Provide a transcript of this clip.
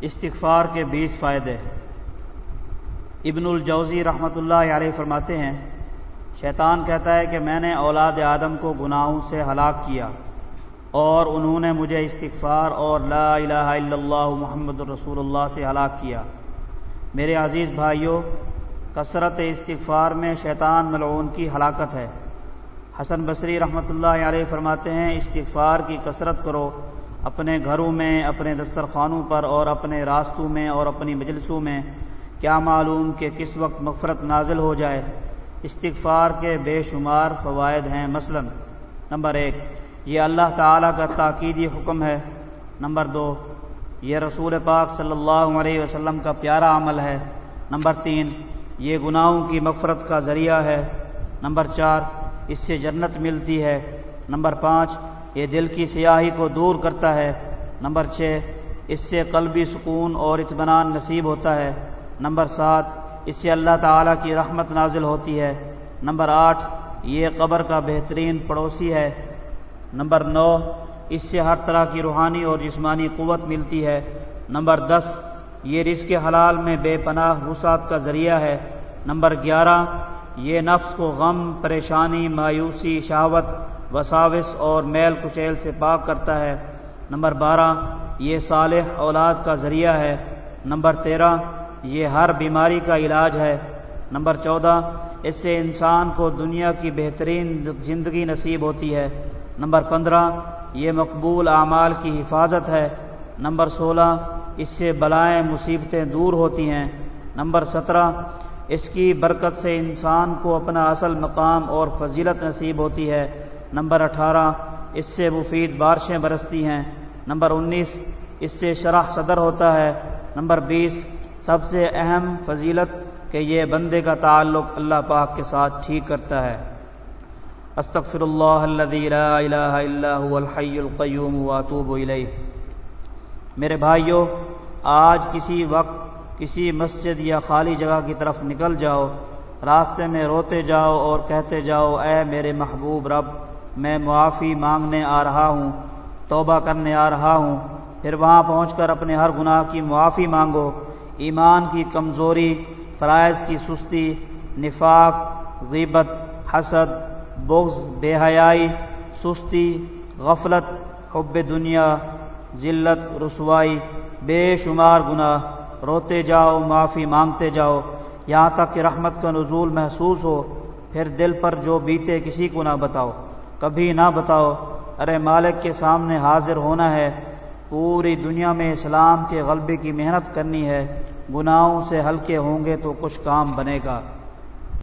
استغفار کے بیس فائدے۔ ابن الجوزی رحمۃ اللہ علیہ فرماتے ہیں، شیطان کہتا ہے کہ میں نے اولاد آدم کو گناہوں سے ہلاک کیا اور انہوں نے مجھے استغفار اور لا الہ الا اللہ محمد الرسول اللہ سے ہلاک کیا۔ میرے عزیز بھائیوں کثرت استغفار میں شیطان ملعون کی ہلاکت ہے۔ حسن بصری رحمۃ اللہ علیہ فرماتے ہیں، استغفار کی کثرت کرو اپنے گھروں میں، اپنے دسترخوانوں پر اور اپنے راستوں میں اور اپنی مجلسوں میں کیا معلوم کہ کس وقت مغفرت نازل ہو جائے؟ استغفار کے بے شمار فوائد ہیں مثلا، نمبر ایک، یہ اللہ تعالیٰ کا تاکیدی حکم ہے۔ نمبر دو، یہ رسول پاک صلی اللہ علیہ وسلم کا پیارا عمل ہے۔ نمبر تین، یہ گناہوں کی مغفرت کا ذریعہ ہے۔ نمبر چار، اس سے جنت ملتی ہے۔ نمبر پانچ یہ دل کی سیاہی کو دور کرتا ہے۔ نمبر چھ، اس سے قلبی سکون اور اطمینان نصیب ہوتا ہے۔ نمبر سات، اس سے اللہ تعالیٰ کی رحمت نازل ہوتی ہے۔ نمبر آٹھ، یہ قبر کا بہترین پڑوسی ہے۔ نمبر نو، اس سے ہر طرح کی روحانی اور جسمانی قوت ملتی ہے۔ نمبر دس، یہ رزق حلال میں بے پناہ وسعت کا ذریعہ ہے۔ نمبر گیارہ، یہ نفس کو غم، پریشانی، مایوسی، شہوت وساوس اور میل کچیل سے پاک کرتا ہے۔ نمبر بارہ، یہ صالح اولاد کا ذریعہ ہے۔ نمبر تیرہ، یہ ہر بیماری کا علاج ہے۔ نمبر چودہ، اس سے انسان کو دنیا کی بہترین زندگی نصیب ہوتی ہے۔ نمبر پندرہ، یہ مقبول اعمال کی حفاظت ہے۔ نمبر سولہ، اس سے بلائیں مصیبتیں دور ہوتی ہیں۔ نمبر سترہ، اس کی برکت سے انسان کو اپنا اصل مقام اور فضیلت نصیب ہوتی ہے۔ نمبر اٹھارہ، اس سے مفید بارشیں برستی ہیں۔ نمبر انیس، اس سے شرح صدر ہوتا ہے۔ نمبر بیس، سب سے اہم فضیلت کہ یہ بندے کا تعلق اللہ پاک کے ساتھ ٹھیک کرتا ہے۔ استغفر اللہ الذي لا الہ الا هو الحی القیوم واتوب الیہ۔ میرے بھائیوں آج کسی وقت کسی مسجد یا خالی جگہ کی طرف نکل جاؤ، راستے میں روتے جاؤ اور کہتے جاؤ، اے میرے محبوب رب میں معافی مانگنے آ رہا ہوں، توبہ کرنے آ رہا ہوں، پھر وہاں پہنچ کر اپنے ہر گناہ کی معافی مانگو۔ ایمان کی کمزوری، فرائض کی سستی، نفاق، غیبت، حسد، بغض، بے حیائی، سستی، غفلت، حب دنیا، ذلت، رسوائی، بے شمار گناہ۔ روتے جاؤ، معافی مانگتے جاؤ۔ یہاں تک کہ رحمت کا نزول محسوس ہو، پھر دل پر جو بیتے، کسی کو نہ بتاؤ۔ کبھی نہ بتاؤ۔ ارے مالک کے سامنے حاضر ہونا ہے۔ پوری دنیا میں اسلام کے غلبے کی محنت کرنی ہے۔ گناہوں سے ہلکے ہوں گے تو کچھ کام بنے گا۔